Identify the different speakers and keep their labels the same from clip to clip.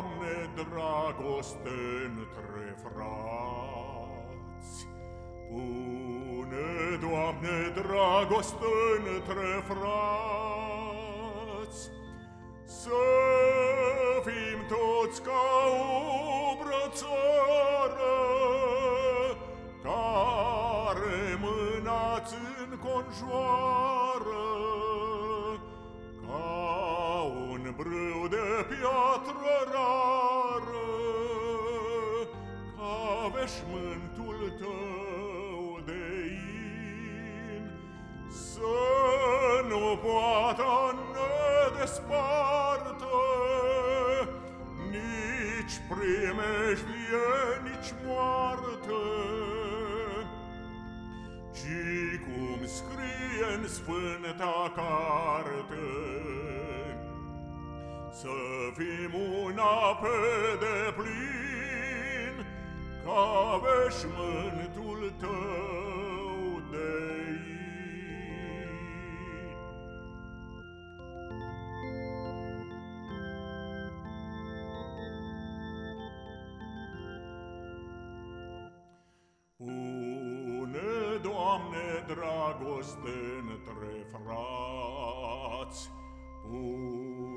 Speaker 1: Pune, Doamne, dragoste între frați. Pune, Doamne, dragoste între frați. Să fim toți ca o brățară, care mânați în conjoară, brâu de piatră rară, ca veșmântul tău de in, să nu poată ne despartă, nici primejdie, nici moarte, ci cum scrie în Sfânta Carte, să fim una pe deplin Ca veșmântul tău de Pune, Doamne, dragoste între frați, Pune, Doamne,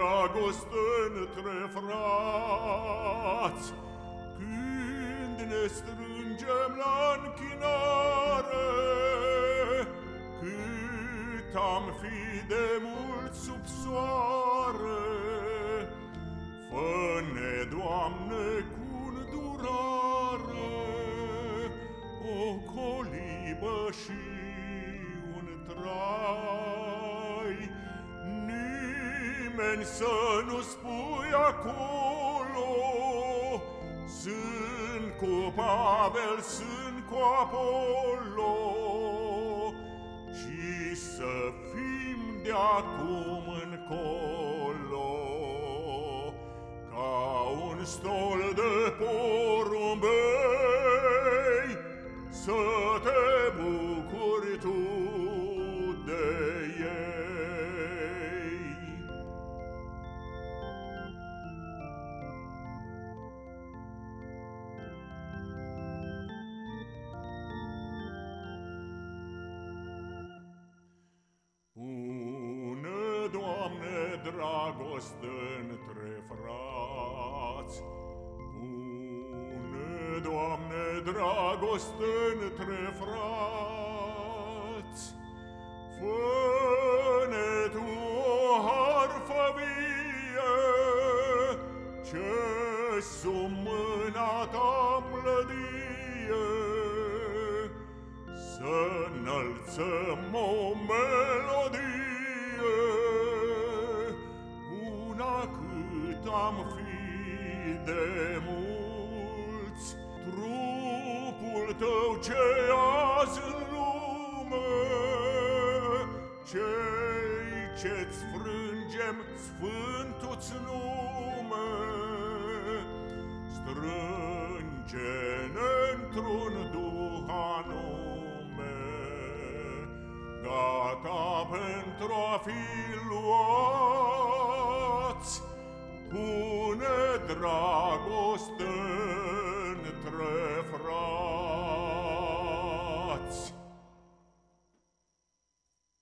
Speaker 1: dragoste între frați, Când ne strângem la închinare, Cât am fi de mult sub soare, Fă-ne, Doamne, cu durare, O colibă și nimeni să nu spui acolo. Sunt cu Pavel, sunt cu Apollo. Și să fim de acum încolo. Ca un stol de porumbei Să te dragoste între frați. Pune, Doamne, dragoste între frați. Fă-ne Tu o harfă vie, ce sub mâna Ta mlădie, să înălțăm o melodie. Am fi de mulți, Trupul Tău ce azi în lume, Cei ce-ți frângem sfântul-ți nume, Strânge-ne într-un duh anume, Gata pentru a fi luați, pune dragoste